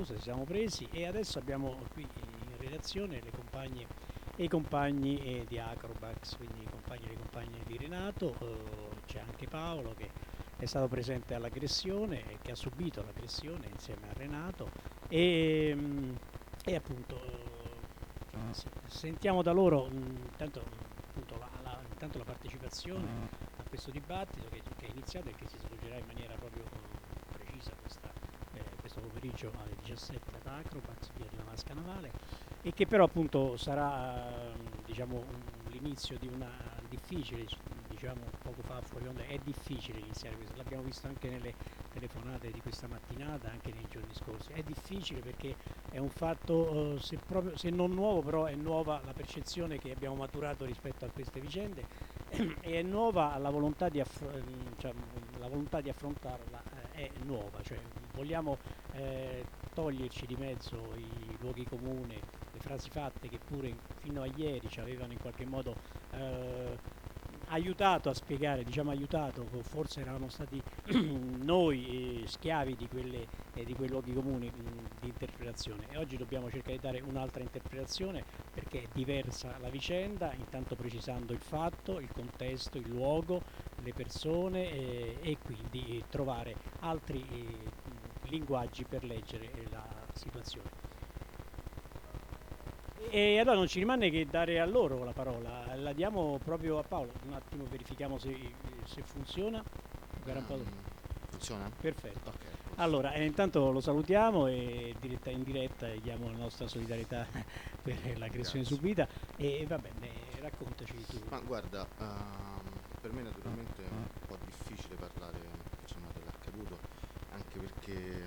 pausa, ci siamo presi e adesso abbiamo qui in redazione le compagne e i compagni eh, di Acrobax, quindi i compagni e le compagne di Renato, eh, c'è anche Paolo che è stato presente all'aggressione e che ha subito l'aggressione insieme a Renato. E, mm, e appunto eh, s- sentiamo da loro mm, intanto, appunto, la, la- intanto la partecipazione a questo dibattito che, che è iniziato e che si svolgerà in maniera proprio eh, precisa questa, eh, questo pomeriggio alle 17 ad Acrobax via della Vasca Navale e che però appunto sarà ehm, diciamo un- l'inizio di una difficile diciamo poco fa fuori onda è difficile iniziare questo l'abbiamo visto anche nelle telefonate di questa mattinata anche nei giorni scorsi. È difficile perché è un fatto eh, se, proprio, se non nuovo però è nuova la percezione che abbiamo maturato rispetto a queste vicende e è nuova la volontà di, affr- ehm, cioè, la volontà di affrontarla eh, è nuova. Cioè vogliamo eh, toglierci di mezzo i luoghi comuni le frasi fatte che pure fino a ieri ci avevano in qualche modo eh, aiutato a spiegare, diciamo aiutato, forse eravamo stati noi eh, schiavi di, quelle, eh, di quei luoghi comuni mh, di interpretazione. E oggi dobbiamo cercare di dare un'altra interpretazione perché è diversa la vicenda, intanto precisando il fatto, il contesto, il luogo, le persone eh, e quindi eh, trovare altri linguaggi per leggere la situazione. E allora non ci rimane che dare a loro la parola, la diamo proprio a Paolo, un attimo verifichiamo se, se funziona. Ehm, funziona? Perfetto. Ok. Allora, eh, intanto lo salutiamo e diretta, in diretta diamo la nostra solidarietà per l'aggressione subita e va bene, raccontaci tu. Ma guarda, ehm, per me naturalmente è un po' difficile parlare perché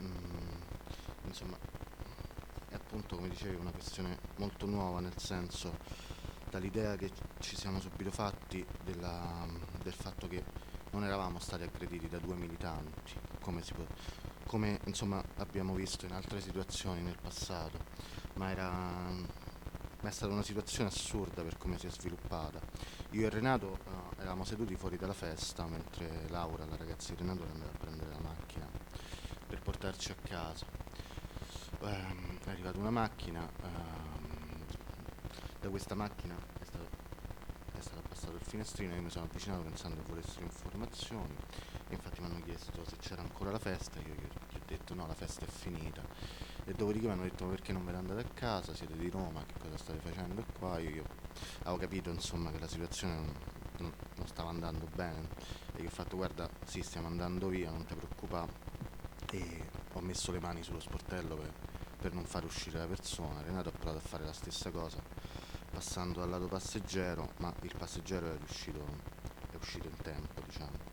mm, insomma è appunto come dicevi una questione molto nuova, nel senso dall'idea che ci siamo subito fatti della- del fatto che non eravamo stati aggrediti da due militanti, come, può- come insomma abbiamo visto in altre situazioni nel passato, ma era ma è stata una situazione assurda per come si è sviluppata. Io e Renato eh, eravamo seduti fuori dalla festa mentre Laura, la ragazza di Renato, andava a prendere la macchina per portarci a casa. Ehm, è arrivata una macchina, ehm, da questa macchina è stato, è stato abbassato il finestrino, io mi sono avvicinato pensando che volessero informazioni infatti mi hanno chiesto se c'era ancora la festa, io gli ho, gli ho detto no, la festa è finita e dopodiché mi hanno detto ma perché non ve ne andate a casa, siete di Roma, che cosa state facendo qua? Io, io avevo capito insomma che la situazione non, non- non stava andando bene e gli ho fatto guarda sì stiamo andando via, non ti preoccupare e ho messo le mani sullo sportello per, per non far uscire la persona. Renato ha provato a fare la stessa cosa passando dal lato passeggero, ma il passeggero è riuscito, è uscito in tempo, diciamo.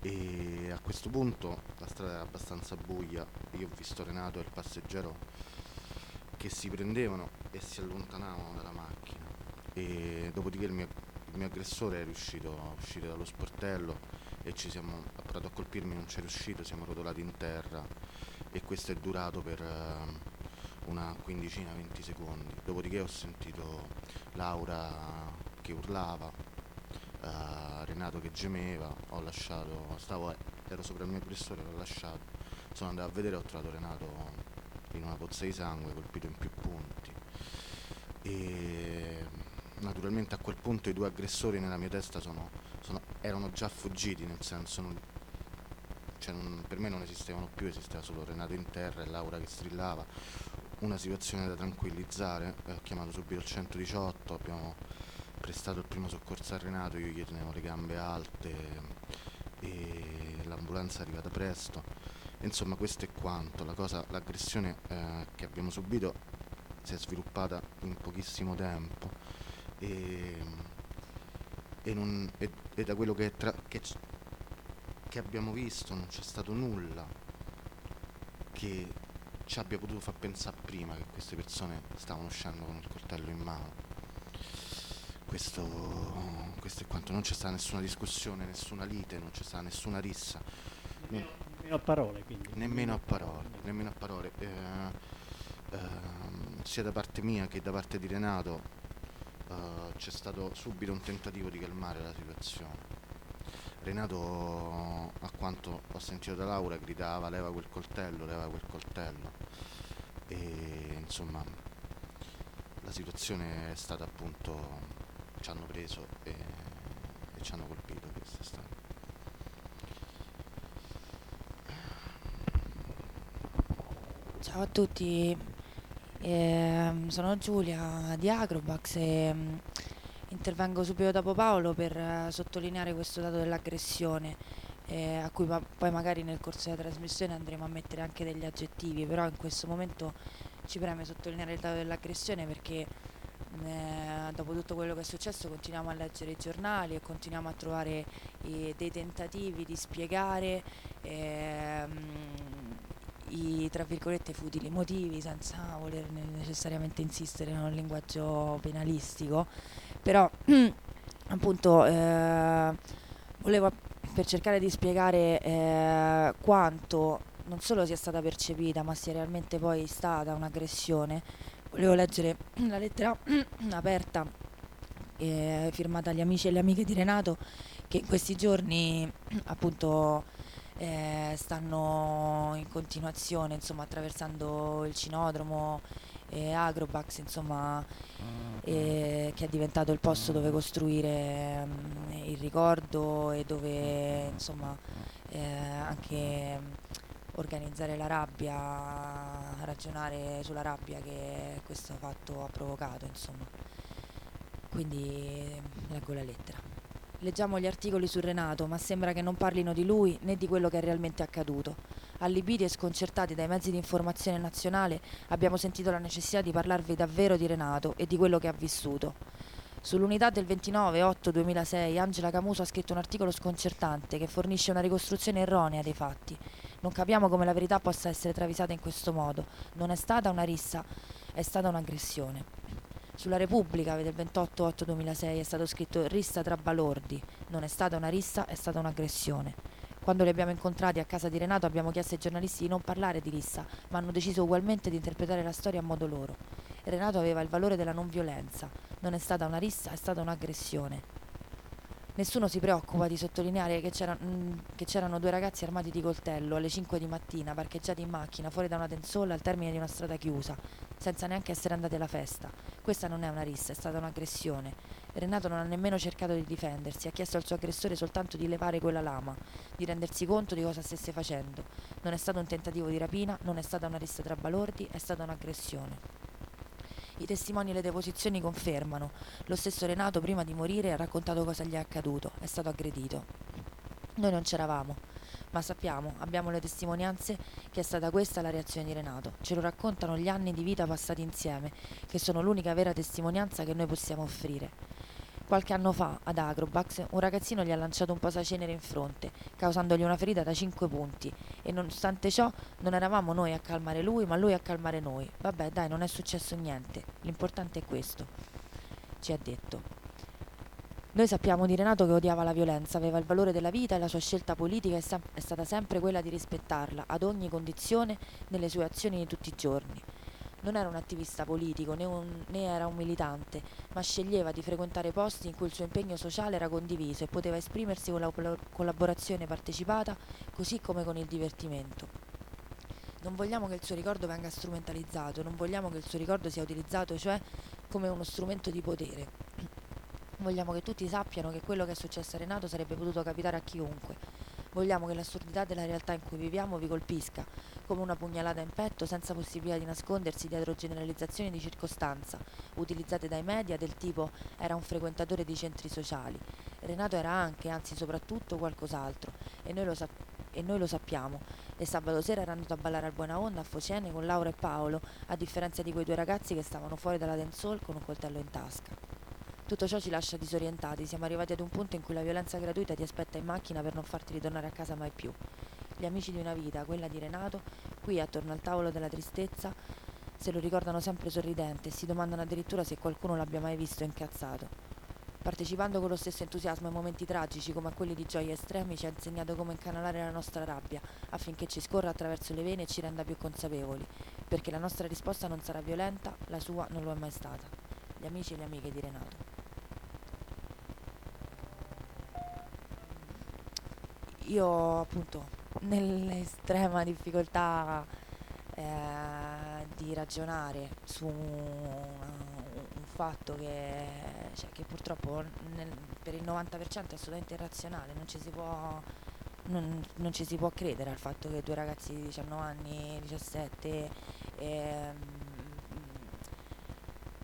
E a questo punto la strada era abbastanza buia, io ho visto Renato e il passeggero che si prendevano e si allontanavano dalla macchina. E dopodiché il mio, il mio aggressore è riuscito a uscire dallo sportello e ci siamo, ha provato a colpirmi, non c'è riuscito, siamo rotolati in terra e questo è durato per ehm, una quindicina, 20 secondi. Dopodiché ho sentito Laura che urlava, eh, Renato che gemeva, ho lasciato, stavo, ero sopra il mio aggressore, l'ho lasciato, sono andato a vedere, ho trovato Renato in una pozza di sangue, colpito in più punti. E naturalmente a quel punto i due aggressori nella mia testa sono- erano già fuggiti, nel senso non- cioè non- per me non esistevano più, esisteva solo Renato in terra e Laura che strillava. Una situazione da tranquillizzare, eh, ho chiamato subito il 118, abbiamo prestato il primo soccorso a Renato, io gli tenevo le gambe alte e l'ambulanza è arrivata presto. Insomma questo è quanto, la cosa, l'aggressione eh, che abbiamo subito si è sviluppata in pochissimo tempo e, e non- e- e da quello che, tra- che che abbiamo visto non c'è stato nulla che ci abbia potuto far pensare prima che queste persone stavano uscendo con il coltello in mano. Questo, questo è quanto, non c'è stata nessuna discussione, nessuna lite, non c'è stata nessuna rissa. Nemmeno, nemmeno a parole quindi. Nemmeno a parole, nemmeno a parole. Eh, ehm, sia da parte mia che da parte di Renato eh, c'è stato subito un tentativo di calmare la situazione. Renato, a quanto ho sentito da Laura, gridava leva quel coltello, leva quel coltello. E insomma, la situazione è stata appunto, ci hanno preso e, e ci hanno colpito quest'estate. Ciao a tutti, ehm, sono Giulia di Acrobax e intervengo subito dopo Paolo per eh, sottolineare questo dato dell'aggressione, eh, a cui ma- poi magari nel corso della trasmissione andremo a mettere anche degli aggettivi, però in questo momento ci preme sottolineare il dato dell'aggressione perché eh, dopo tutto quello che è successo continuiamo a leggere i giornali e continuiamo a trovare eh, dei tentativi di spiegare ehm, i tra virgolette futili motivi senza voler necessariamente insistere in un linguaggio penalistico però appunto eh, volevo per cercare di spiegare eh, quanto non solo sia stata percepita ma sia realmente poi stata un'aggressione. Volevo leggere la lettera aperta eh, firmata agli amici e le amiche di Renato che in questi giorni appunto eh, stanno in continuazione insomma attraversando il cinodromo e Agrobax insomma eh, che è diventato il posto dove costruire mm, il ricordo e dove insomma eh, anche organizzare la rabbia ragionare sulla rabbia che questo fatto ha provocato insomma quindi leggo la lettera Leggiamo gli articoli su Renato, ma sembra che non parlino di lui né di quello che è realmente accaduto. Allibiti e sconcertati dai mezzi di informazione nazionale, abbiamo sentito la necessità di parlarvi davvero di Renato e di quello che ha vissuto. Sull'unità del 29-8-2006 Angela Camuso ha scritto un articolo sconcertante che fornisce una ricostruzione erronea dei fatti. Non capiamo come la verità possa essere travisata in questo modo. Non è stata una rissa, è stata un'aggressione. Sulla Repubblica del 28-8-2006 è stato scritto rissa tra balordi. Non è stata una rissa, è stata un'aggressione. Quando li abbiamo incontrati a casa di Renato abbiamo chiesto ai giornalisti di non parlare di rissa, ma hanno deciso ugualmente di interpretare la storia a modo loro. Renato aveva il valore della non violenza. Non è stata una rissa, è stata un'aggressione. Nessuno si preoccupa di sottolineare che, c'era, mh, mm, che, c'erano due ragazzi armati di coltello alle 5 di mattina, parcheggiati in macchina fuori da una tensola al termine di una strada chiusa, senza neanche essere andati alla festa. Questa non è una rissa, è stata un'aggressione. Renato non ha nemmeno cercato di difendersi, ha chiesto al suo aggressore soltanto di levare quella lama, di rendersi conto di cosa stesse facendo. Non è stato un tentativo di rapina, non è stata una rissa tra balordi, è stata un'aggressione. I testimoni e le deposizioni confermano. Lo stesso Renato, prima di morire, ha raccontato cosa gli è accaduto. È stato aggredito. Noi non c'eravamo, ma sappiamo, abbiamo le testimonianze, che è stata questa la reazione di Renato. Ce lo raccontano gli anni di vita passati insieme, che sono l'unica vera testimonianza che noi possiamo offrire. Qualche anno fa, ad Agrobax, un ragazzino gli ha lanciato un posacenere in fronte, causandogli una ferita da 5 punti, e nonostante ciò non eravamo noi a calmare lui, ma lui a calmare noi. Vabbè, dai, non è successo niente. L'importante è questo, ci ha detto. Noi sappiamo di Renato che odiava la violenza, aveva il valore della vita e la sua scelta politica è, sem- è stata sempre quella di rispettarla, ad ogni condizione, nelle sue azioni di tutti i giorni. Non era un attivista politico né, un, né, era un militante, ma sceglieva di frequentare posti in cui il suo impegno sociale era condiviso e poteva esprimersi con la collaborazione partecipata, così come con il divertimento. Non vogliamo che il suo ricordo venga strumentalizzato, non vogliamo che il suo ricordo sia utilizzato, cioè come uno strumento di potere. Vogliamo che tutti sappiano che quello che è successo a Renato sarebbe potuto capitare a chiunque. Vogliamo che l'assurdità della realtà in cui viviamo vi colpisca, come una pugnalata in petto senza possibilità di nascondersi dietro generalizzazioni di circostanza, utilizzate dai media del tipo era un frequentatore di centri sociali. Renato era anche, anzi soprattutto, qualcos'altro, e noi lo, sap- e noi lo sappiamo. E sabato sera era andato a ballare al Buona Onda a Focene con Laura e Paolo, a differenza di quei due ragazzi che stavano fuori dalla dancehall con un coltello in tasca. Tutto ciò ci lascia disorientati, siamo arrivati ad un punto in cui la violenza gratuita ti aspetta in macchina per non farti ritornare a casa mai più gli amici di una vita, quella di Renato, qui attorno al tavolo della tristezza, se lo ricordano sempre sorridente e si domandano addirittura se qualcuno l'abbia mai visto incazzato. Partecipando con lo stesso entusiasmo ai momenti tragici come a quelli di gioia estremi ci ha insegnato come incanalare la nostra rabbia affinché ci scorra attraverso le vene e ci renda più consapevoli, perché la nostra risposta non sarà violenta, la sua non lo è mai stata. Gli amici e le amiche di Renato. Io appunto nell'estrema difficoltà eh, di ragionare su un, un fatto che, cioè, che purtroppo nel, per il 90% è assolutamente irrazionale, non ci si può non, non, ci si può credere al fatto che due ragazzi di 19 anni, 17 ehm,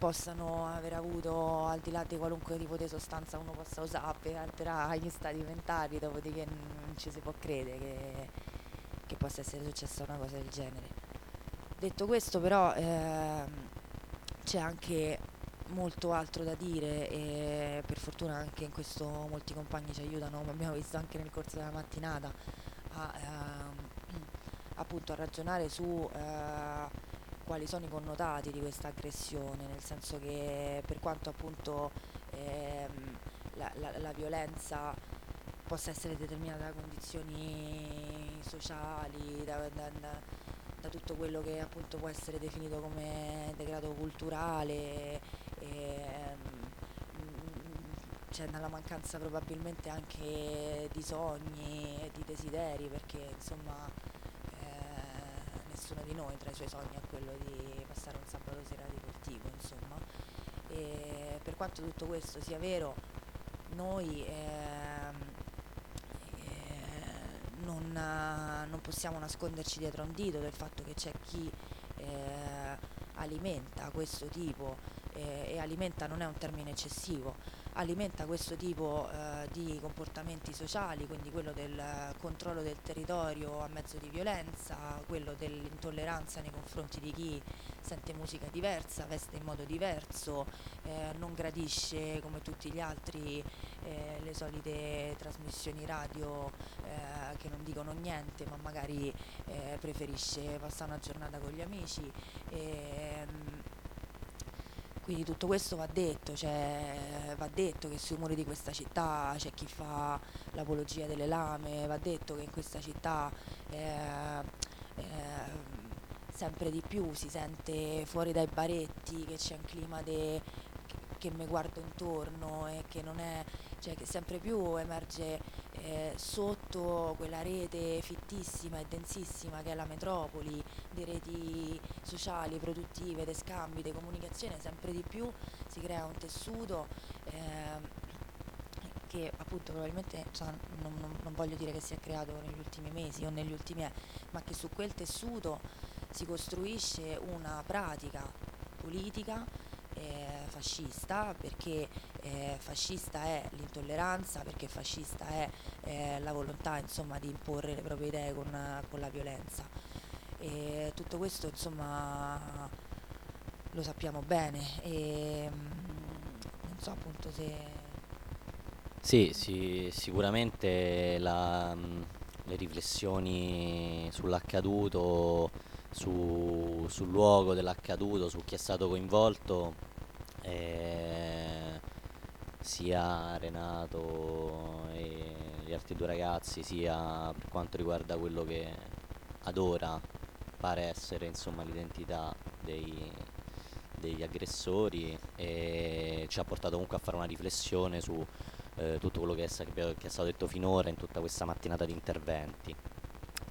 possano aver avuto al di là di qualunque tipo di sostanza uno possa usare per alterare gli stati mentali, dopodiché non ci si può credere che, che possa essere successa una cosa del genere. Detto questo però ehm, c'è anche molto altro da dire e per fortuna anche in questo molti compagni ci aiutano, come abbiamo visto anche nel corso della mattinata, a, ehm, appunto a ragionare su eh, quali sono i connotati di questa aggressione, nel senso che per quanto appunto ehm, la, la, la violenza possa essere determinata da condizioni sociali, da, da, da, da, tutto quello che appunto può essere definito come degrado culturale Ehm, c'è nella mancanza probabilmente anche di sogni e di desideri perché insomma eh, nessuno di noi tra i suoi sogni ha quello di passare un sabato sera divertivo insomma. E per quanto tutto questo sia vero noi eh, non, non, possiamo nasconderci dietro un dito del fatto che c'è chi eh, alimenta questo tipo eh, e alimenta non è un termine eccessivo, alimenta questo tipo eh, di comportamenti sociali, quindi quello del controllo del territorio a mezzo di violenza, quello dell'intolleranza nei confronti di chi sente musica diversa, veste in modo diverso, eh, non gradisce come tutti gli altri eh, le solite trasmissioni radio eh, che non dicono niente ma magari eh, preferisce passare una giornata con gli amici. E, ehm, quindi tutto questo va detto, cioè, va detto che sui muri di questa città c'è chi fa l'apologia delle lame, va detto che in questa città eh, eh, sempre di più si sente fuori dai baretti che c'è un clima de, che, mi guardo intorno e che non è, cioè che sempre più emerge eh, sotto quella rete fittissima e densissima che è la metropoli, di reti sociali, produttive, di scambi, di comunicazione, sempre di più si crea un tessuto eh, che appunto probabilmente cioè, non, non, non, voglio dire che si è creato negli ultimi mesi o negli ultimi anni, ma che su quel tessuto si costruisce una pratica politica eh, fascista perché eh, fascista è l'intolleranza, perché fascista è eh, la volontà insomma, di imporre le proprie idee con, con la violenza. E tutto questo insomma lo sappiamo bene e mm, non so appunto se... Sì, sì sicuramente la, mm, le riflessioni sull'accaduto, su, sul luogo dell'accaduto, su chi è stato coinvolto eh, sia Renato e gli altri due ragazzi sia per quanto riguarda quello che ad ora pare essere insomma l'identità dei, degli aggressori e ci ha portato comunque a fare una riflessione su eh, tutto quello che è, che è stato detto finora in tutta questa mattinata di interventi.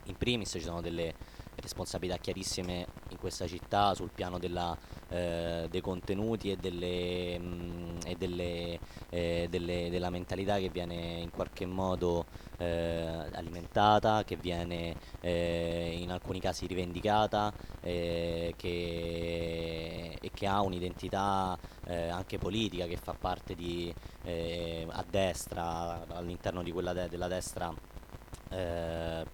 In primis ci sono delle responsabilità chiarissime in questa città sul piano della, eh, dei contenuti e, delle, mh, mm, e delle, eh, delle, della mentalità che viene in qualche modo eh, alimentata, che viene eh, in alcuni casi rivendicata che, e che ha un'identità anche politica che fa parte di, a destra, all'interno di quella de- della destra eh,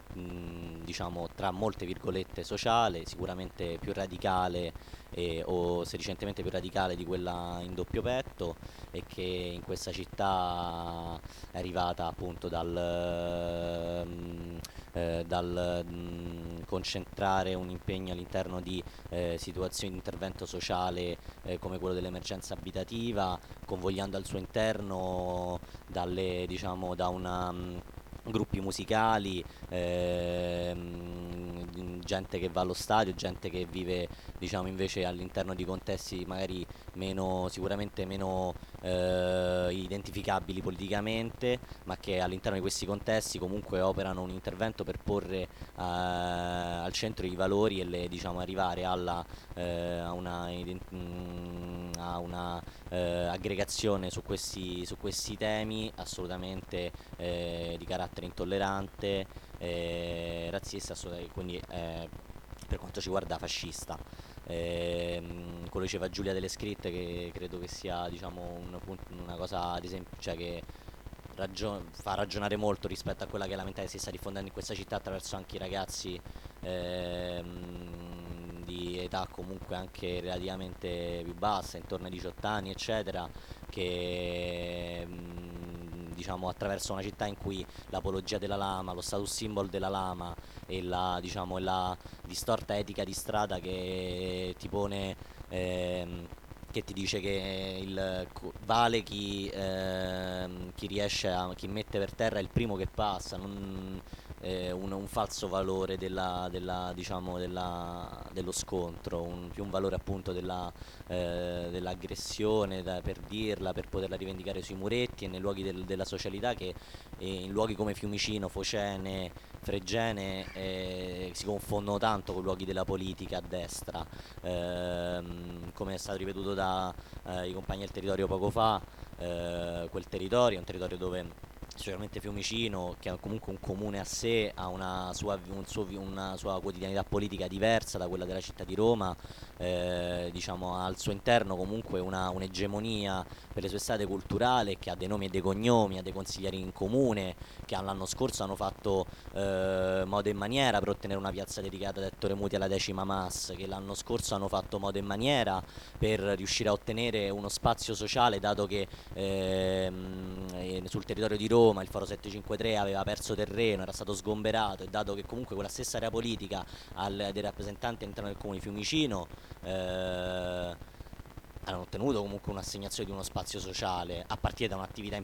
diciamo tra molte virgolette sociale, sicuramente più radicale eh, o sedicentemente più radicale di quella in doppio petto e che in questa città è arrivata appunto dal, eh, dal mh, concentrare un impegno all'interno di eh, situazioni di intervento sociale eh, come quello dell'emergenza abitativa, convogliando al suo interno dalle, diciamo, da una gruppi musicali, ehm, gente che va allo stadio, gente che vive diciamo invece all'interno di contesti magari meno, sicuramente meno eh, identificabili politicamente, ma che all'interno di questi contesti comunque operano un intervento per porre eh, al centro i valori e le, diciamo, arrivare alla, eh, a una, mm, a una eh, aggregazione su questi, su questi, temi assolutamente eh, di carattere intollerante, eh, razzista, quindi per quanto ci guarda fascista. Eh, quello diceva Giulia delle scritte che credo che sia diciamo, un, una cosa ad esempio, cioè che ragion fa ragionare molto rispetto a quella che è la mentalità che si sta diffondendo in questa città attraverso anche i ragazzi ehm, di età comunque anche relativamente più bassa, intorno ai 18 anni eccetera, che diciamo, attraverso una città in cui l'apologia della lama, lo status symbol della lama e la, diciamo, la distorta etica di strada che ti pone ehm, che ti dice che il, vale chi, ehm, chi riesce a chi mette per terra il primo che passa non, eh, un, un, falso valore della, della, diciamo, della, dello scontro, un, più un valore appunto eh, dell'aggressione da, per dirla, per poterla rivendicare sui muretti e nei luoghi del, della socialità che in luoghi come Fiumicino, Focene, Fregene eh, si confondono tanto con luoghi della politica a destra, ehm, come è stato ripetuto dai eh, compagni del territorio poco fa, eh, quel territorio è un territorio dove sicuramente Fiumicino, che è comunque un comune a sé, ha una sua, un suo, una sua quotidianità politica diversa da quella della città di Roma, eh, diciamo, al suo interno comunque una, un'egemonia per le sue strade culturali che ha dei nomi e dei cognomi, ha dei consiglieri in comune che l'anno scorso hanno fatto eh, modo e maniera per ottenere una piazza dedicata ad Ettore Muti alla decima Mass, che l'anno scorso hanno fatto modo e maniera per riuscire a ottenere uno spazio sociale dato che eh, sul territorio di Roma il Foro 753 aveva perso terreno, era stato sgomberato e dato che comunque quella stessa area politica al, dei rappresentanti all'interno del comune di Fiumicino eh, hanno ottenuto comunque un'assegnazione di uno spazio sociale a partire da un'attività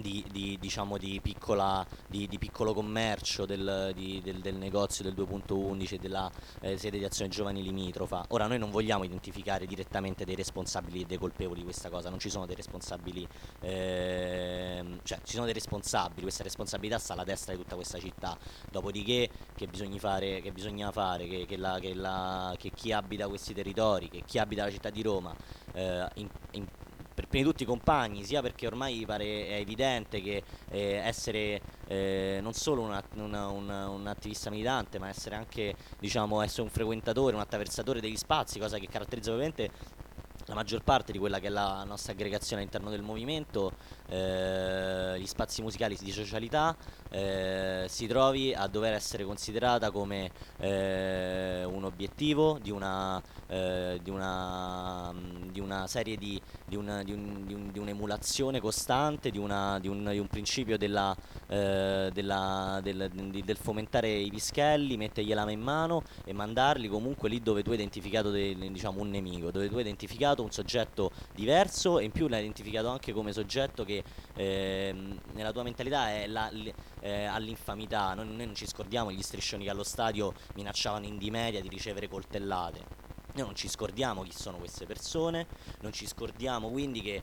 di, di, diciamo di, piccola, di, piccolo commercio del, del, del negozio del 2.11 e della eh, sede di azione giovani limitrofa. Ora noi non vogliamo identificare direttamente dei responsabili e dei colpevoli di questa cosa, non ci sono dei responsabili, eh, cioè ci sono dei responsabili, questa responsabilità sta alla destra di tutta questa città, dopodiché che bisogna fare, che, bisogna fare, che, che, la, la, che chi abita questi territori, che chi abita la città di Roma eh, in, in, per prima di tutti i compagni, sia perché ormai pare è evidente che eh, essere eh, non solo una, una, una, un attivista militante, ma essere anche diciamo, essere un frequentatore, un attraversatore degli spazi, cosa che caratterizza ovviamente la maggior parte di quella che è la nostra aggregazione all'interno del movimento, eh, gli spazi musicali di socialità, eh, si trovi a dover essere considerata come eh, un obiettivo di una, eh, di una, di una serie di, di, una, di, un, di, un, di un'emulazione costante, di, una, di, un, di un principio della, eh, della, del, del, fomentare i pischelli, mettergliela in mano e mandarli comunque lì dove tu hai identificato de, diciamo, un nemico, dove tu hai identificato un soggetto diverso e in più l'hai identificato anche come soggetto che eh, nella tua mentalità è la, eh, all'infamità. Noi, noi non ci scordiamo gli striscioni che allo stadio minacciavano in di media di ricevere coltellate. Noi non ci scordiamo chi sono queste persone, non ci scordiamo quindi che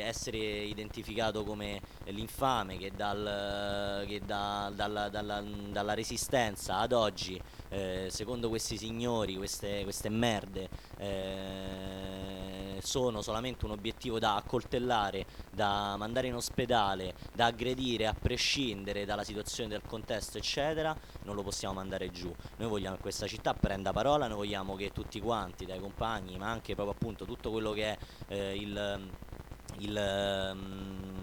essere identificato come l'infame che, dal, che da, dalla, dalla, dalla, resistenza ad oggi, eh, secondo questi signori, queste, queste merde, eh, sono solamente un obiettivo da accoltellare, da mandare in ospedale, da aggredire a prescindere dalla situazione del contesto, eccetera, non lo possiamo mandare giù. Noi vogliamo che questa città prenda parola, noi vogliamo che tutti quanti, dai compagni, ma anche proprio appunto tutto quello che è eh, il, il um,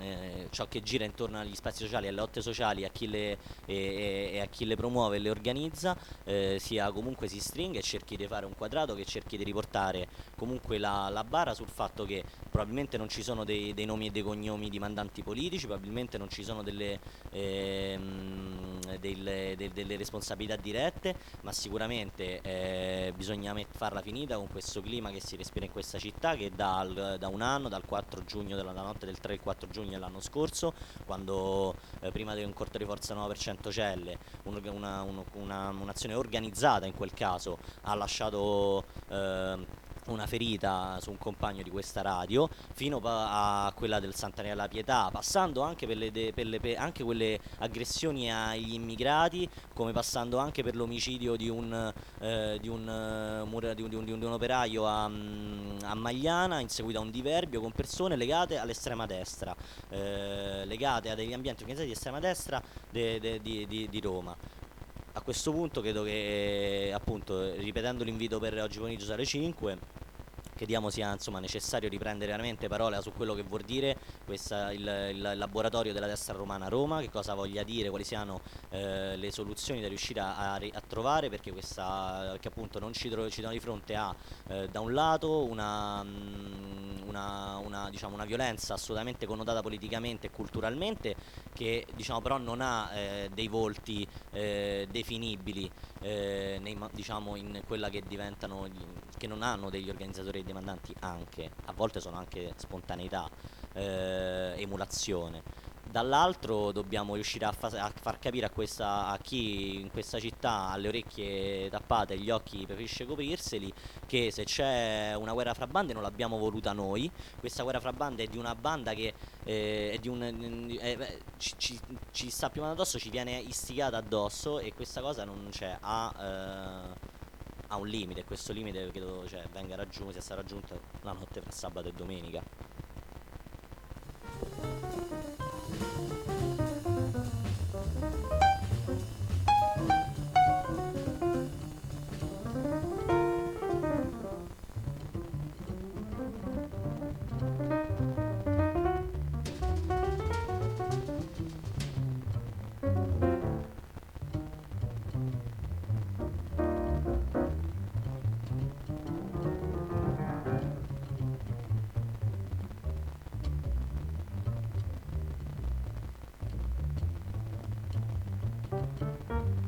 eh, ciò che gira intorno agli spazi sociali, alle lotte sociali a le, e, e, a chi le promuove e le organizza, eh, sia comunque si stringa e cerchi di fare un quadrato che cerchi di riportare comunque la, la bara sul fatto che probabilmente non ci sono dei, dei, nomi e dei cognomi di mandanti politici, probabilmente non ci sono delle, ehm, delle, de, delle responsabilità dirette, ma sicuramente eh, bisogna farla finita con questo clima che si respira in questa città che dal, da un anno, dal 4 giugno, della notte del 3 al 4 giugno dell'anno scorso, scorso, quando eh, prima di un corto di forza 9 per Centocelle, un, una, un, una, un'azione organizzata in quel caso, ha lasciato... Eh, una ferita su un compagno di questa radio, fino a quella del Sant'Anea della Pietà, passando anche per, le per, le, per anche quelle aggressioni agli immigrati, come passando anche per l'omicidio di un, eh, di, un, un, di, un, di un, operaio a, mm, a, Magliana, in seguito a un diverbio con persone legate all'estrema destra, eh, legate a degli ambienti organizzati di estrema destra de, de, di Roma. A questo punto credo che appunto ripetendo l'invito per oggi pomeriggio alle 5 crediamo sia insomma, necessario riprendere veramente parola su quello che vuol dire questa, il, il, laboratorio della destra romana a Roma, che cosa voglia dire, quali siano eh, le soluzioni da riuscire a, a, a trovare, perché, questa, perché appunto non ci, troviamo di fronte a eh, da un lato una, mm, una, una, diciamo, una, violenza assolutamente connotata politicamente e culturalmente, che diciamo, però non ha eh, dei volti eh, definibili eh, nei, diciamo, in quella che diventano, che non hanno degli organizzatori demandanti anche, a volte sono anche spontaneità, eh, emulazione. Dall'altro dobbiamo riuscire a, fa- a, far capire a, questa, a chi in questa città ha le orecchie tappate e gli occhi preferisce coprirseli che se c'è una guerra fra bande non l'abbiamo voluta noi, questa guerra fra bande è di una banda che eh, un, eh, ci, ci, ci, sta più addosso, ci viene istigata addosso e questa cosa non c'è. Ha, eh, ha un limite, questo limite credo cioè, venga raggiunto, sia stato raggiunto la notte tra sabato e domenica. Thank you. うん。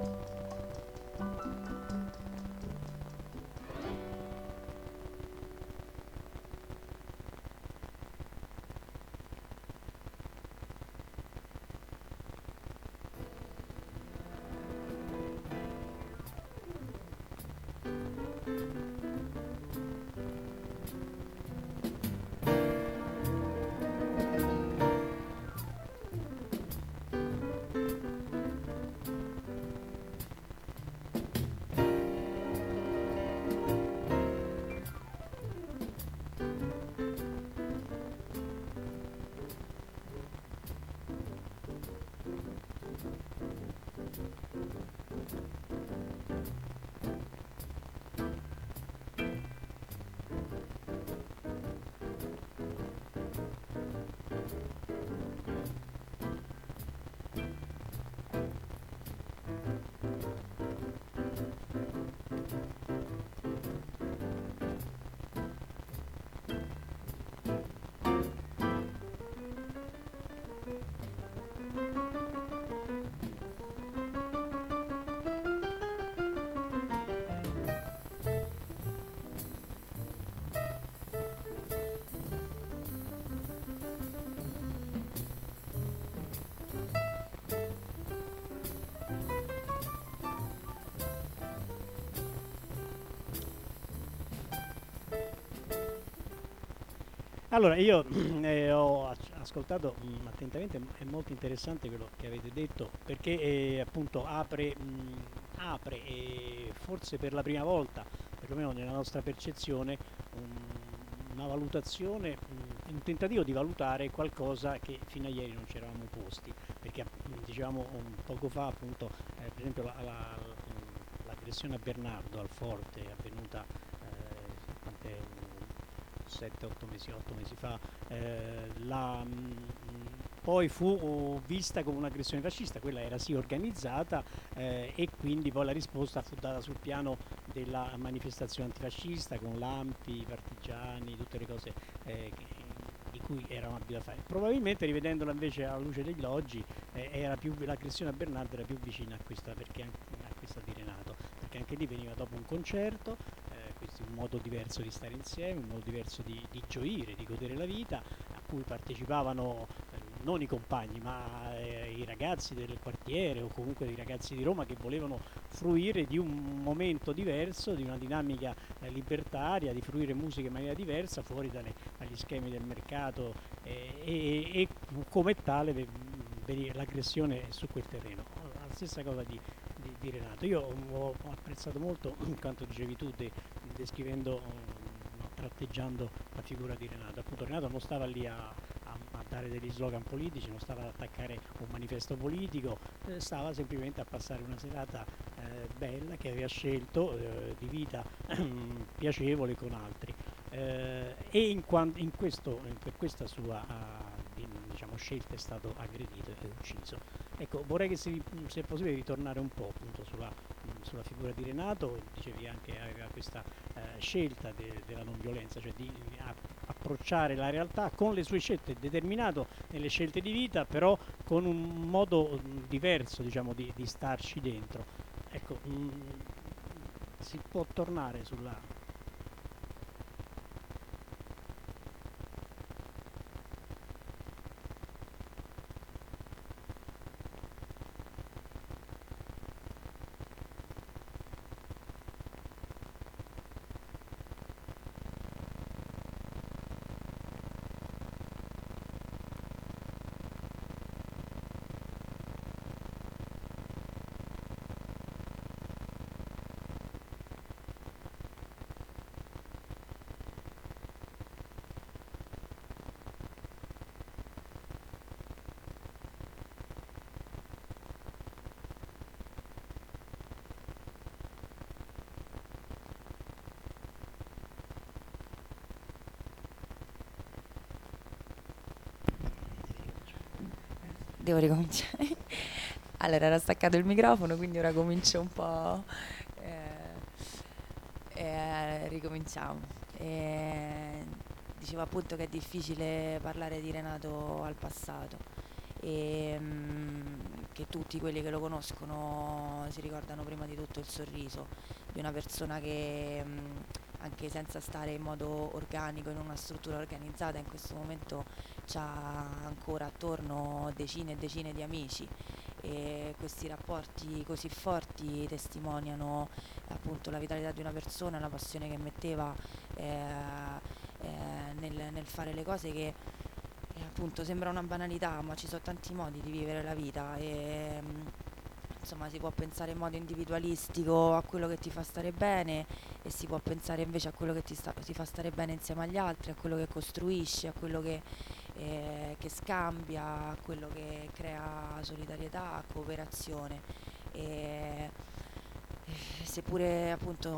Allora, io eh, ho as- ascoltato mh, attentamente, m- è molto interessante quello che avete detto, perché eh, appunto apre, mh, apre eh, forse per la prima volta, perlomeno nella nostra percezione, un- una valutazione, mh, un tentativo di valutare qualcosa che fino a ieri non ci eravamo posti, perché mh, dicevamo un poco fa appunto, eh, per esempio la- la- l'aggressione a Bernardo al forte avvenuta 7-8 mesi, 8 mesi fa, eh, la, mh, poi fu oh, vista come un'aggressione fascista, quella era sì organizzata eh, e quindi poi la risposta fu data sul piano della manifestazione antifascista con lampi, partigiani, tutte le cose eh, che- di cui eravamo abituati a fare. Probabilmente rivedendola invece alla luce degli oggi eh, più, l'aggressione a Bernardo era più vicina a questa, perché a questa di Renato, perché anche lì veniva dopo un concerto, un modo diverso di stare insieme, un modo diverso di, di gioire, di godere la vita, a cui partecipavano eh, non i compagni, ma eh, i ragazzi del quartiere o comunque i ragazzi di Roma che volevano fruire di un momento diverso, di una dinamica eh, libertaria, di fruire musica in maniera diversa, fuori dalle- dagli schemi del mercato eh, e, e come tale l'aggressione su quel terreno. La stessa cosa di, di- di Renato. Io ho apprezzato molto quanto dicevi tu de- descrivendo, mm, tratteggiando la figura di Renato. Appunto Renato non stava lì a, a- a dare degli slogan politici, non stava ad attaccare un manifesto politico, eh, stava semplicemente a passare una serata eh, bella che aveva scelto eh, di vita piacevole con altri. eh, e in, quan- in questo, in- per questa sua ah, di- diciamo, scelta è stato aggredito e ucciso. Ecco, vorrei che si, se possibile ritornare un po' appunto sulla, sulla figura di Renato, dicevi anche aveva questa eh, scelta de- della non violenza, cioè di approcciare la realtà con le sue scelte, determinato nelle scelte di vita, però con un modo mh, diverso diciamo, di, di starci dentro. Ecco, mh, si può tornare sulla... Devo ricominciare. Allora, era staccato il microfono, quindi ora comincio un po'. eh, eh, ricominciamo. Eh, dicevo appunto che è difficile parlare di Renato al passato e mm, che tutti quelli che lo conoscono si ricordano prima di tutto il sorriso di una persona che mm, anche senza stare in modo organico in una struttura organizzata in questo momento ha ancora attorno decine e decine di amici. E questi rapporti così forti testimoniano appunto la vitalità di una persona, la passione che metteva eh, eh, nel, nel fare le cose che eh, appunto sembra una banalità ma ci sono tanti modi di vivere la vita. E mm, insomma si può pensare in modo individualistico a quello che ti fa stare bene e si può pensare invece a quello che ti, sta- ti fa stare bene insieme agli altri, a quello che costruisce, a quello che, eh, che scambia, a quello che crea solidarietà, cooperazione. E, seppure appunto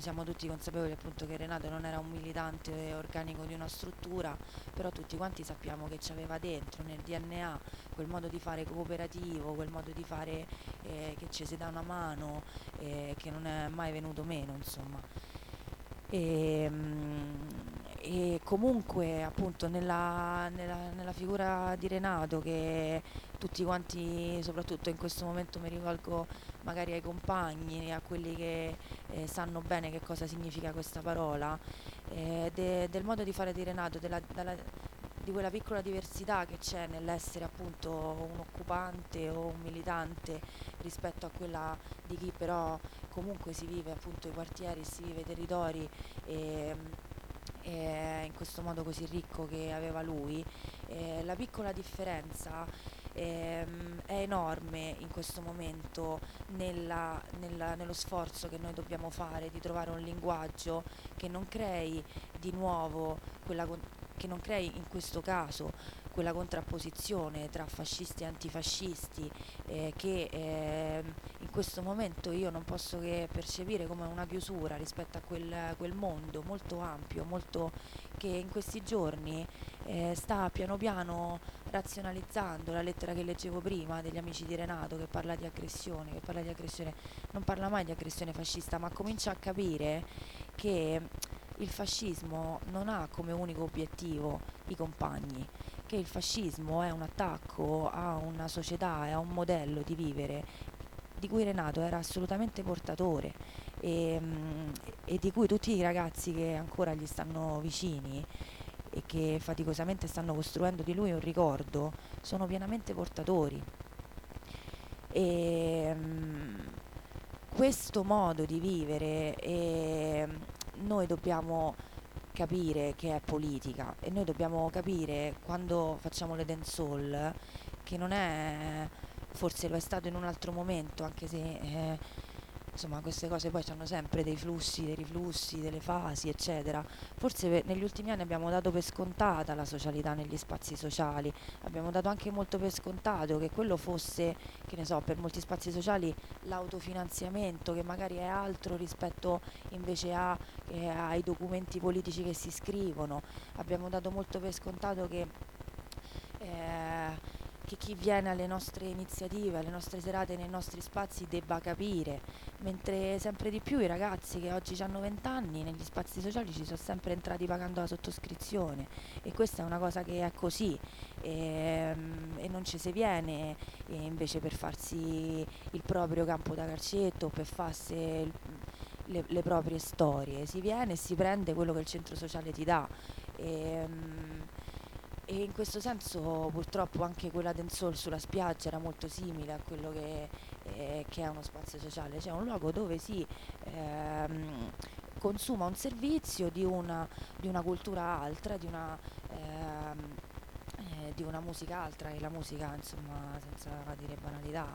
siamo tutti consapevoli appunto che Renato non era un militante organico di una struttura, però tutti quanti sappiamo che c'aveva dentro nel DNA quel modo di fare cooperativo, quel modo di fare eh, che ci si dà una mano, eh, che non è mai venuto meno, insomma. E, mm, e comunque appunto nella, nella- nella figura di Renato che tutti quanti, soprattutto in questo momento mi rivolgo magari ai compagni, a quelli che eh, sanno bene che cosa significa questa parola, eh, de- del modo di fare di Renato, della- dalla- di quella piccola diversità che c'è nell'essere appunto un occupante o un militante rispetto a quella di chi però comunque si vive appunto i quartieri, si vive i territori e, e in questo modo così ricco che aveva lui. Eh, la piccola differenza ehm, è enorme in questo momento nella- nella- nello sforzo che noi dobbiamo fare di trovare un linguaggio che non crei di nuovo quella che non crei in questo caso quella contrapposizione tra fascisti e antifascisti eh, che ehm, in questo momento io non posso che percepire come una chiusura rispetto a quel, quel mondo molto ampio, molto che in questi giorni eh, sta piano piano razionalizzando la lettera che leggevo prima degli amici di Renato che parla di aggressione, che parla di aggressione, non parla mai di aggressione fascista, ma comincia a capire che il fascismo non ha come unico obiettivo i compagni, che il fascismo è un attacco a una società e a un modello di vivere di cui Renato era assolutamente portatore e, mm, e di cui tutti i ragazzi che ancora gli stanno vicini e che faticosamente stanno costruendo di lui un ricordo sono pienamente portatori. E, mm, questo modo di vivere eh, noi dobbiamo capire che è politica. E noi dobbiamo capire quando facciamo le dancehall che non è forse lo è stato in un altro momento anche se eh, insomma queste cose poi hanno sempre dei flussi, dei riflussi, delle fasi, eccetera. Forse pe- negli ultimi anni abbiamo dato per scontata la socialità negli spazi sociali, abbiamo dato anche molto per scontato che quello fosse, che ne so, per molti spazi sociali l'autofinanziamento, che magari è altro rispetto invece a, eh, ai documenti politici che si scrivono. Abbiamo dato molto per scontato che eh, che chi viene alle nostre iniziative, alle nostre serate, nei nostri spazi debba capire, mentre sempre di più i ragazzi che oggi hanno 20 anni negli spazi sociali ci sono sempre entrati pagando la sottoscrizione. E questa è una cosa che è così. E, ehm, e non ci si viene invece per farsi il proprio campo da calcetto, per farsi le, le, proprie storie, si viene e si prende quello che il centro sociale ti dà. E, um, e in questo senso purtroppo anche quella del Sol sulla spiaggia era molto simile a quello che, eh, che è uno spazio sociale, cioè un luogo dove si ehm, consuma un servizio di una, di una cultura altra, di una, ehm, eh, di una musica altra, e la musica insomma senza dire banalità,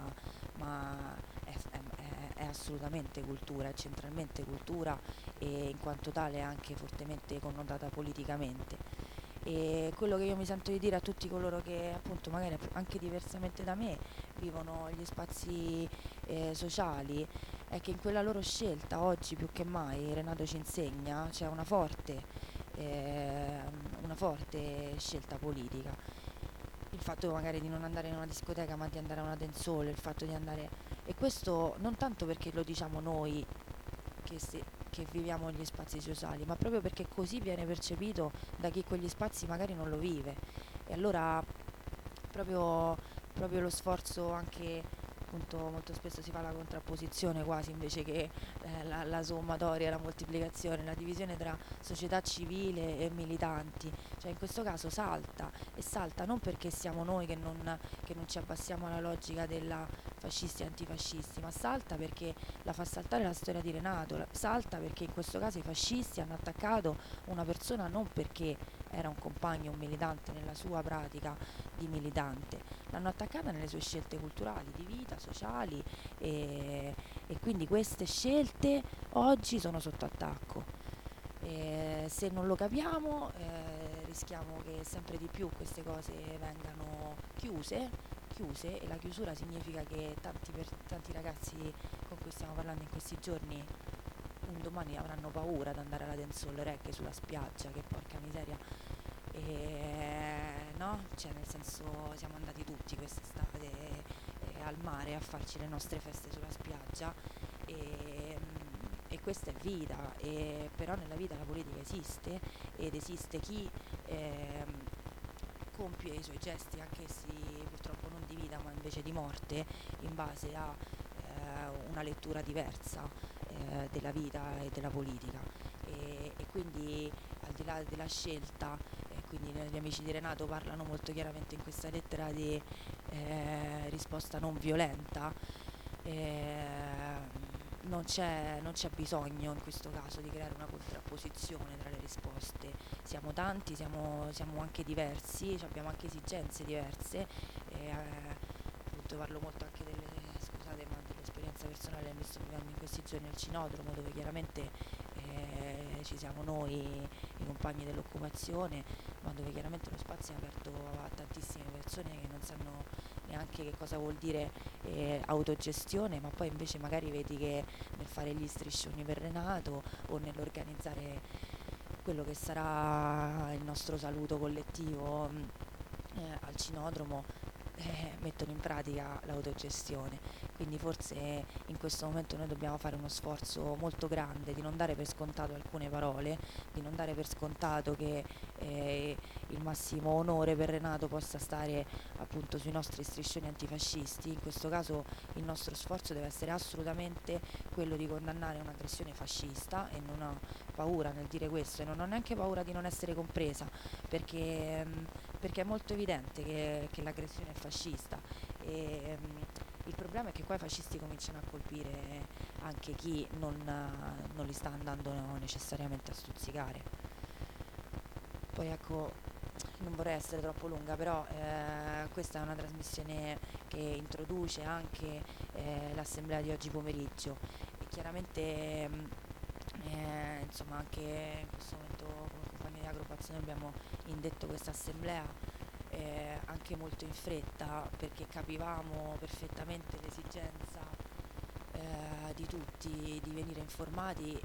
ma è, è, è assolutamente cultura, è centralmente cultura e in quanto tale anche fortemente connotata politicamente e quello che io mi sento di dire a tutti coloro che appunto magari anche diversamente da me vivono gli spazi eh, sociali è che in quella loro scelta oggi più che mai Renato ci insegna c'è una forte, eh, una forte scelta politica. Il fatto magari di non andare in una discoteca ma di andare a una densole il fatto di andare e questo non tanto perché lo diciamo noi che se, che viviamo negli spazi sociali, ma proprio perché così viene percepito da chi quegli spazi magari non lo vive. E allora proprio, proprio lo sforzo anche appunto molto spesso si fa la contrapposizione quasi invece che eh, la, la, sommatoria, la moltiplicazione, la divisione tra società civile e militanti, cioè in questo caso salta e salta non perché siamo noi che non, che non ci abbassiamo alla logica della fascisti e antifascisti, ma salta perché la fa saltare la storia di Renato, salta perché in questo caso i fascisti hanno attaccato una persona non perché era un compagno, un militante nella sua pratica di militante, l'hanno attaccata nelle sue scelte culturali, di vita, sociali e, e quindi queste scelte oggi sono sotto attacco. E se non lo capiamo eh, rischiamo che sempre di più queste cose vengano chiuse chiuse e la chiusura significa che tanti, per, tanti ragazzi con cui stiamo parlando in questi giorni un domani avranno paura ad andare alla Densol Rec sulla spiaggia, che porca miseria. No? Cioè nel senso siamo andati tutti quest'estate eh, al mare a farci le nostre feste sulla spiaggia e, e questa è vita, e, però nella vita la politica esiste ed esiste chi eh, compie i suoi gesti, anche se purtroppo non di vita ma invece di morte, in base a eh, una lettura diversa eh, della vita e della politica. E, e, quindi al di là della scelta, quindi gli amici di Renato parlano molto chiaramente in questa lettera di eh, risposta non violenta. Eh, non c'è, non c'è, bisogno in questo caso di creare una contrapposizione tra le risposte. Siamo tanti, siamo, siamo anche diversi, abbiamo anche esigenze diverse. Eh, appunto parlo molto anche delle, scusate, ma dell'esperienza personale che mi sto vivendo in questi giorni al cinodromo, dove chiaramente eh, ci siamo noi, i compagni dell'occupazione, ma dove chiaramente lo spazio è aperto a tantissime persone che non sanno neanche che cosa vuol dire eh, autogestione, ma poi invece magari vedi che nel fare gli striscioni per Renato o nell'organizzare quello che sarà il nostro saluto collettivo mm, eh, al cinodromo eh, mettono in pratica l'autogestione. Quindi forse in questo momento noi dobbiamo fare uno sforzo molto grande di non dare per scontato alcune parole, di non dare per scontato che eh, il massimo onore per Renato possa stare appunto sui nostri striscioni antifascisti. In questo caso il nostro sforzo deve essere assolutamente quello di condannare un'aggressione fascista e non ho paura nel dire questo e non ho neanche paura di non essere compresa perché, perché è molto evidente che, che l'aggressione è fascista e, il problema è che qua i fascisti cominciano a colpire anche chi non, non li sta andando necessariamente a stuzzicare. Poi ecco, non vorrei essere troppo lunga, però eh, questa è una trasmissione che introduce anche eh, l'assemblea di oggi pomeriggio chiaramente mh, eh, insomma anche in questo momento agrupazione abbiamo indetto questa assemblea eh, anche molto in fretta perché capivamo perfettamente l'esigenza eh, di tutti di venire informati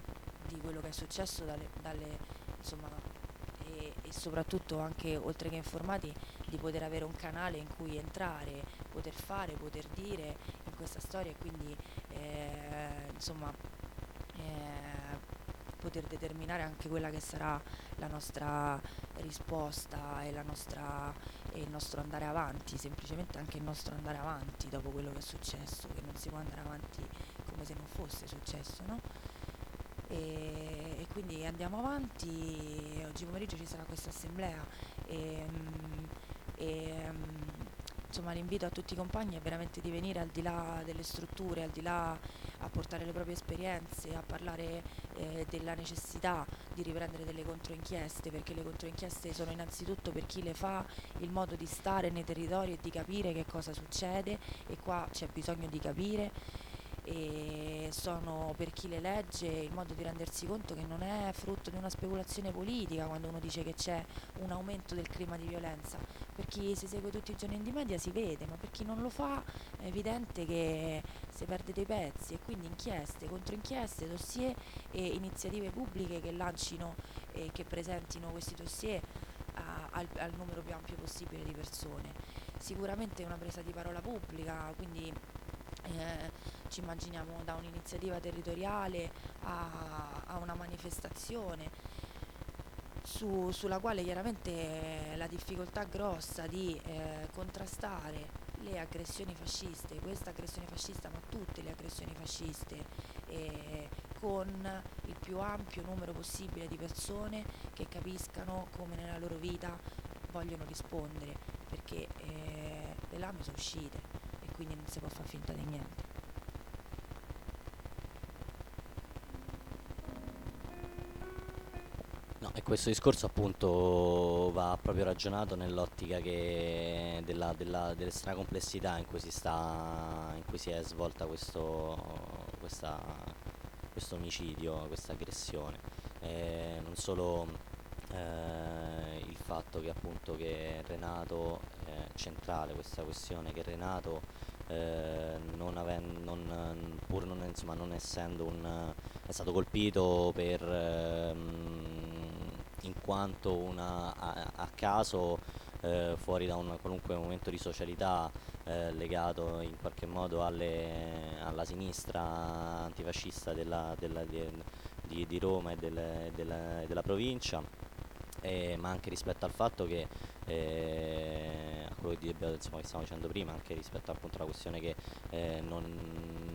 di quello che è successo dalle, dalle, insomma, e, e soprattutto anche oltre che informati di poter avere un canale in cui entrare, poter fare, poter dire in questa storia e quindi eh, insomma eh, poter determinare anche quella che sarà la nostra risposta e, la nostra, e il nostro andare avanti, semplicemente anche il nostro andare avanti dopo quello che è successo, che non si può andare avanti come se non fosse successo, no? E, e quindi andiamo avanti, oggi pomeriggio ci sarà questa assemblea e, mm, e mm, insomma l'invito a tutti i compagni è veramente di venire al di là delle strutture, al di là a portare le proprie esperienze, a parlare eh, della necessità di riprendere delle controinchieste, perché le controinchieste sono innanzitutto per chi le fa il modo di stare nei territori e di capire che cosa succede e qua c'è bisogno di capire e sono per chi le legge il modo di rendersi conto che non è frutto di una speculazione politica quando uno dice che c'è un aumento del clima di violenza. Per chi si segue tutti i giorni di media si vede, ma per chi non lo fa è evidente che si perde dei pezzi e quindi inchieste, controinchieste, dossier e iniziative pubbliche che lancino e che presentino questi dossier a, al, al numero più ampio possibile di persone. Sicuramente è una presa di parola pubblica, quindi eh, ci immaginiamo da un'iniziativa territoriale a, a una manifestazione su, sulla quale chiaramente la difficoltà grossa di eh, contrastare le aggressioni fasciste, questa aggressione fascista ma tutte le aggressioni fasciste eh, con il più ampio numero possibile di persone che capiscano come nella loro vita vogliono rispondere perché eh, le lame sono uscite e quindi non si può far finta di niente. Questo discorso appunto va proprio ragionato nell'ottica che della, della, dell'estrema complessità in cui si, sta, in cui si è svolta questo, questa, questo omicidio, questa aggressione. Eh, non solo eh, il fatto che appunto che Renato è centrale questa questione, che Renato eh, non aven- non, pur non, insomma, non essendo un è stato colpito per ehm, in quanto una, a, a caso eh, fuori da un qualunque momento di socialità eh, legato in qualche modo alle, alla sinistra antifascista della, della, di, di, Roma e del, della, della, provincia, eh, ma anche rispetto al fatto che eh, a quello che, insomma, che stavamo dicendo prima, anche rispetto appunto alla questione che eh, non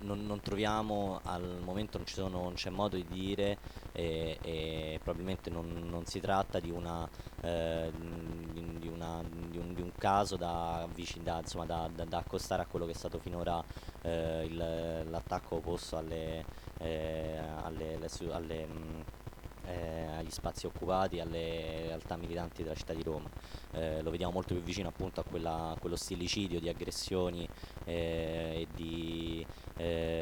non, non, troviamo al momento non, sono, non, c'è modo di dire e, e probabilmente non, non, si tratta di, una, eh, di, una, di, un, di, un, caso da, da, insomma, da, da, accostare a quello che è stato finora eh, il, l'attacco posto alle, eh, alle, alle, alle eh, agli spazi occupati, alle realtà militanti della città di Roma. Eh, lo vediamo molto più vicino appunto a, quella, a quello stillicidio di aggressioni eh, e di ehm,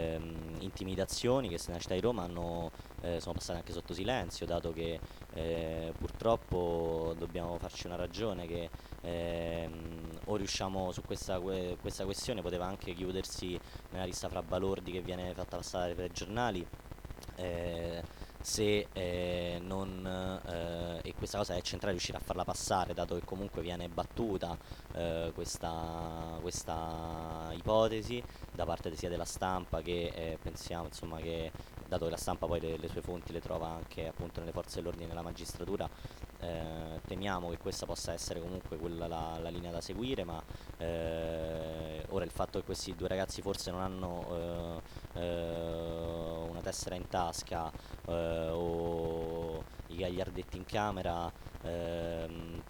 intimidazioni che nella città di Roma hanno, eh, sono passate anche sotto silenzio, dato che eh, purtroppo dobbiamo farci una ragione che ehm, o riusciamo su questa, que questa questione, poteva anche chiudersi nella lista fra balordi che viene fatta passare per i giornali. Eh, se eh, non, eh, e questa cosa è centrale riuscire a farla passare dato che comunque viene battuta eh, questa, questa, ipotesi da parte sia della stampa che eh, pensiamo insomma che dato che la stampa poi le, le, sue fonti le trova anche appunto nelle forze dell'ordine e nella magistratura eh, temiamo che questa possa essere comunque quella la, la linea da seguire ma eh, ora il fatto che questi due ragazzi forse non hanno una tessera in tasca eh, o i gagliardetti in camera ehm,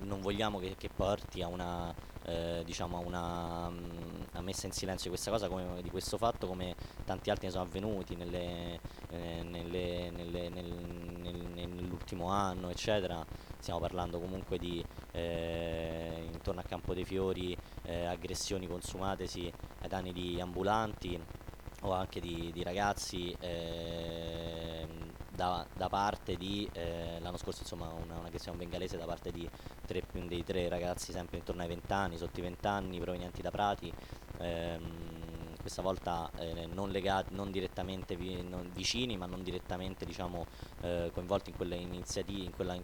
non vogliamo che, che, porti a una, eh, diciamo una a messa in silenzio di questa cosa come, di questo fatto come tanti altri ne sono avvenuti nelle, eh, nelle, nelle, nel, nel, nell'ultimo anno eccetera stiamo parlando comunque di eh, intorno a Campo dei Fiori eh, aggressioni consumatesi ai danni di ambulanti o anche di, di ragazzi ehm, da, da parte di eh, l'anno scorso insomma una, una questione bengalese da parte di tre, dei tre ragazzi sempre intorno ai 20 anni, sotto i 20 anni, provenienti da Prati. ehm, questa volta eh, non legati, non direttamente vi, non vicini, ma non direttamente diciamo, eh, coinvolti in quelle iniziative, in quella,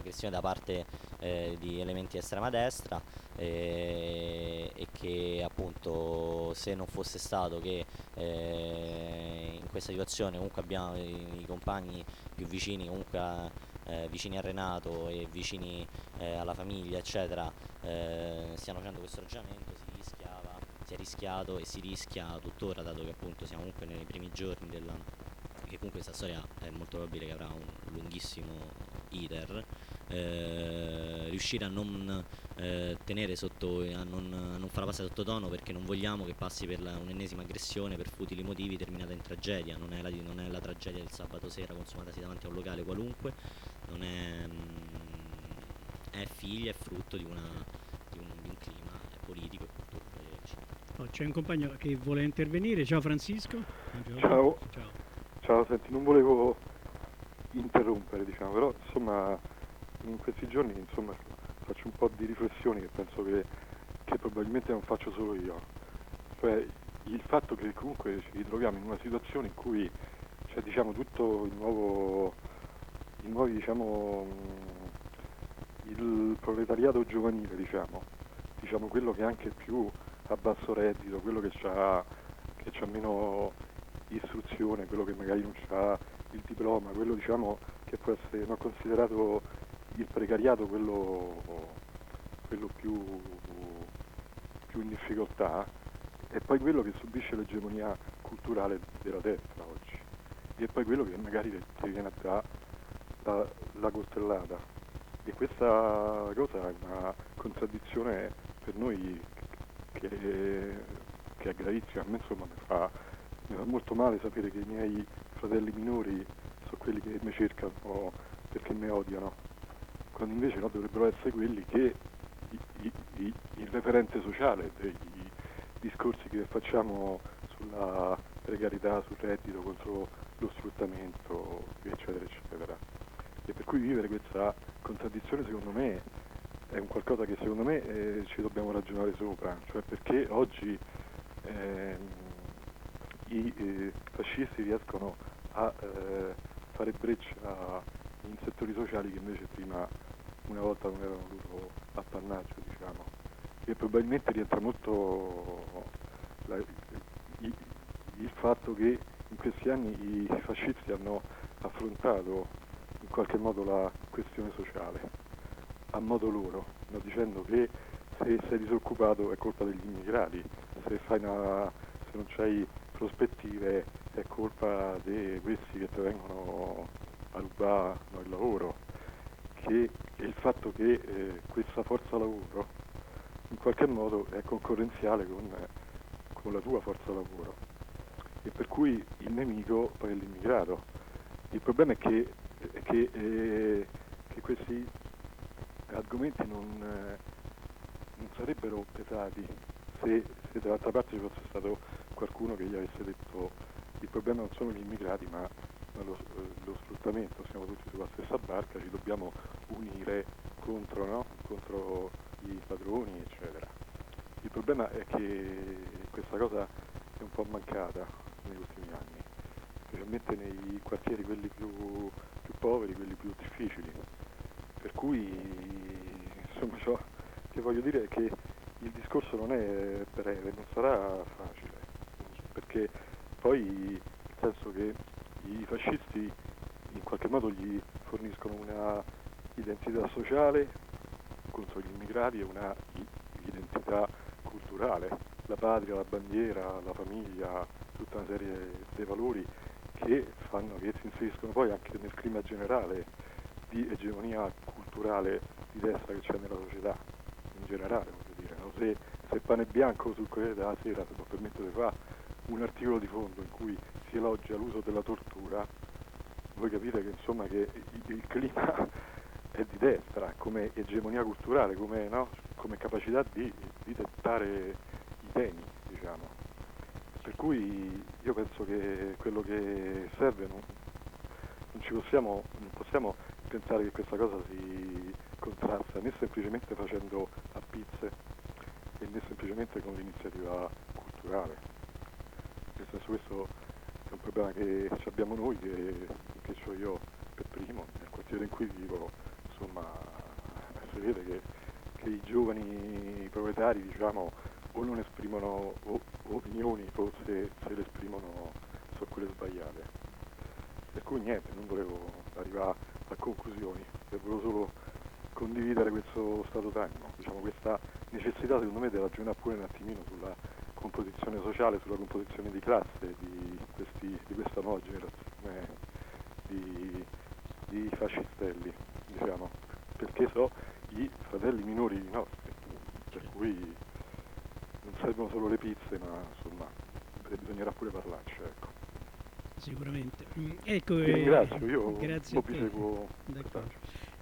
questione da parte eh, di elementi estrema destra eh, e che appunto se non fosse stato che eh, in questa situazione comunque abbiamo i, i compagni più vicini comunque a, eh, vicini a Renato e vicini alla famiglia eccetera stiano facendo questo ragionamento si è rischiato e si rischia tuttora, dato che appunto siamo comunque nei primi giorni della... che comunque questa storia è molto probabile che avrà un lunghissimo iter, eh, riuscire a non eh, tenere sotto, a non, a non, farla passare sottotono perché non vogliamo che passi per la, un'ennesima aggressione per futili motivi terminata in tragedia, non è, la, non è la tragedia del sabato sera consumatasi davanti a un locale qualunque, non è, mh, è figlia, è frutto di, una, di, un, di un clima politico. Oh, c'è un compagno che vuole intervenire. Ciao Francisco. Ciao. Ciao. Ciao, senti, non volevo interrompere, diciamo, però insomma in questi giorni insomma, faccio un po' di riflessioni che penso che, che probabilmente non faccio solo io. Cioè il fatto che comunque ci ritroviamo in una situazione in cui c'è diciamo, tutto il nuovo, il nuovo diciamo, il proletariato giovanile, diciamo, diciamo quello che è anche più a basso reddito, quello che ha meno istruzione, quello che magari non ha il diploma, quello diciamo, che può essere non considerato il precariato quello, quello più, più, in difficoltà, e poi quello che subisce l'egemonia culturale della destra oggi, e poi quello che magari ti viene a dare la, la coltellata. E questa cosa è una contraddizione per noi che, che è gravissima. A me insomma mi fa, mi fa molto male sapere che i miei fratelli minori sono quelli che mi cercano perché mi odiano, quando invece no, dovrebbero essere quelli che i, i, il referente sociale dei discorsi che facciamo sulla precarietà, sul reddito, contro lo sfruttamento, eccetera, eccetera. E per cui vivere questa contraddizione secondo me è un qualcosa che secondo me eh, ci dobbiamo ragionare sopra, cioè perché oggi eh, i eh, fascisti riescono a eh, fare breccia in settori sociali che invece prima una volta non erano loro appannaggio, diciamo, e probabilmente rientra molto la, il, il fatto che in questi anni i fascisti hanno affrontato in qualche modo la questione sociale a modo loro, no? dicendo che se sei disoccupato è colpa degli immigrati, se, una, se non c'hai prospettive è colpa di questi che ti vengono a rubare no, il lavoro, che è il fatto che eh, questa forza lavoro in qualche modo è concorrenziale con, con la tua forza lavoro e per cui il nemico poi è l'immigrato. Il problema è che, che, eh, che questi argomenti non, eh, non sarebbero pesati se, se dall'altra parte ci fosse stato qualcuno che gli avesse detto il problema non sono gli immigrati ma, lo, lo, sfruttamento, siamo tutti sulla stessa barca, ci dobbiamo unire contro, no? contro i padroni eccetera. Il problema è che questa cosa è un po' mancata negli ultimi anni, specialmente nei quartieri quelli più, più poveri, quelli più difficili per cui insomma ciò che voglio dire è che il discorso non è breve, non sarà facile, perché poi penso che i fascisti in qualche modo gli forniscono una identità sociale contro gli immigrati e una identità culturale, la patria, la bandiera, la famiglia, tutta una serie di valori che fanno che si inseriscono poi anche nel clima generale di egemonia culturale di destra che c'è nella società in generale, voglio dire. No? Se, se Pane Bianco sul Corriere della Sera, se lo permette, fa un articolo di fondo in cui si elogia l'uso della tortura, voi capite che insomma che il, il clima è di destra come egemonia culturale, come, no? come capacità di, di dettare i temi, diciamo. Per cui io penso che quello che serve non, non possiamo, non possiamo pensare che questa cosa si contrasta né semplicemente facendo a pizze e né semplicemente con l'iniziativa culturale. Nel questo è un problema che abbiamo noi, che, che ho io per primo, nel quartiere in cui vivo, insomma si vede che, che i giovani proprietari diciamo, o non esprimono opinioni o se, se le esprimono sono quelle sbagliate. Per cui niente, non volevo arrivare a conclusioni, volevo solo condividere questo stato d'animo, diciamo, questa necessità secondo me di ragionare pure un attimino sulla composizione sociale, sulla composizione di classe di, questi, di questa nuova generazione di, di fascistelli, diciamo, perché so i fratelli minori nostri, per cui non servono solo le pizze, ma insomma bisognerà pure parlarci. Ecco. Sicuramente. Mm, ecco, ti ringrazio, io grazie vi seguo.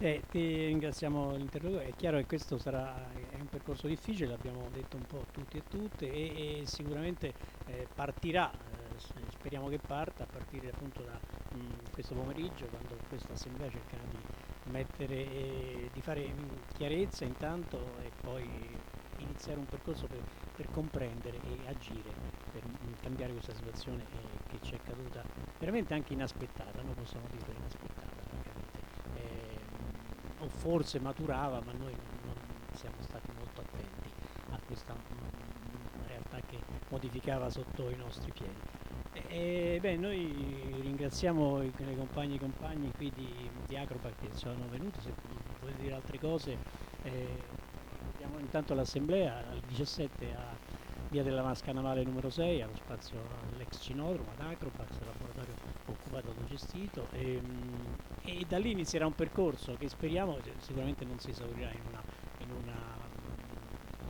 Eh, ti ringraziamo l'interlocutore, è chiaro che questo sarà un percorso difficile, l'abbiamo detto un po' tutti e tutte e, e sicuramente eh, partirà, eh, speriamo che parta a partire appunto da mh, mm, questo pomeriggio quando questa assemblea cercherà di mettere, eh, di fare mh, chiarezza intanto e poi iniziare un percorso per, per comprendere e agire per mh, cambiare questa situazione eh, che ci è caduta veramente anche inaspettata, noi possiamo dire inaspettata forse maturava, ma noi non siamo stati molto attenti a questa mm, realtà che modificava sotto i nostri piedi. E, beh, noi ringraziamo i, le compagne e i compagni qui di, di Acrobat che sono venuti, se volete dire altre cose, eh, diamo intanto l'assemblea al 17 a via della Masca Navale numero 6, allo spazio all'ex Cinodromo, ad o gestito e, ehm, e, da lì inizierà un percorso che speriamo sicuramente non si esaurirà in una, in una,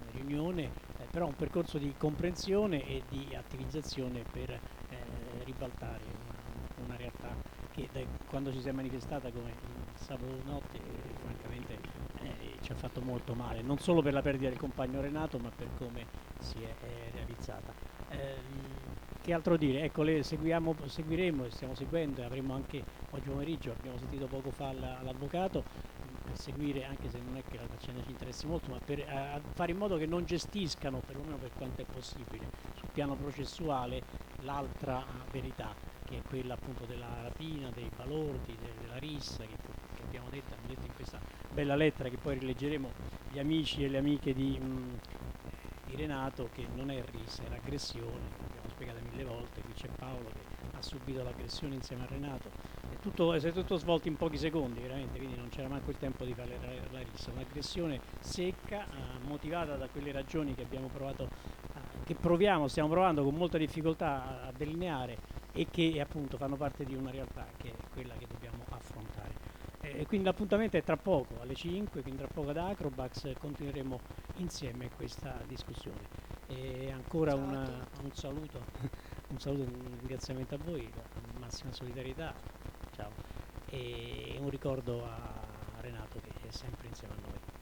una riunione, eh, però un percorso di comprensione e di attivizzazione per eh, ribaltare una, una, realtà che da, quando ci si è manifestata come sabato notte eh, francamente eh, ci ha fatto molto male, non solo per la perdita del compagno Renato ma per come si è, è realizzata. Che altro dire? Ecco, le seguiamo, seguiremo e stiamo seguendo e avremo anche oggi pomeriggio, abbiamo sentito poco fa l'avvocato, per seguire, anche se non è che la faccenda ci interessi molto, ma per eh, fare in modo che non gestiscano, perlomeno per quanto è possibile, sul piano processuale l'altra verità, che è quella appunto della rapina, dei balordi, della rissa, che, che abbiamo detto, abbiamo detto in questa bella lettera che poi rileggeremo gli amici e le amiche di, mh, di Renato che non è risa, era aggressione, mille volte, qui c'è Paolo che ha subito l'aggressione insieme a Renato, è tutto, è tutto svolto in pochi secondi veramente, quindi non c'era manco il tempo di fare la, la rissa, un'aggressione secca, eh, motivata da quelle ragioni che abbiamo provato, eh, che proviamo, stiamo provando con molta difficoltà a, a delineare e che appunto fanno parte di una realtà che è quella che dobbiamo affrontare. E quindi l'appuntamento è tra poco, alle 5, quindi tra poco ad Acrobax continueremo insieme questa discussione. E ancora una, un saluto, saluto un ringraziamento a voi, massima solidarietà, ciao, e un ricordo a Renato che è sempre insieme a noi.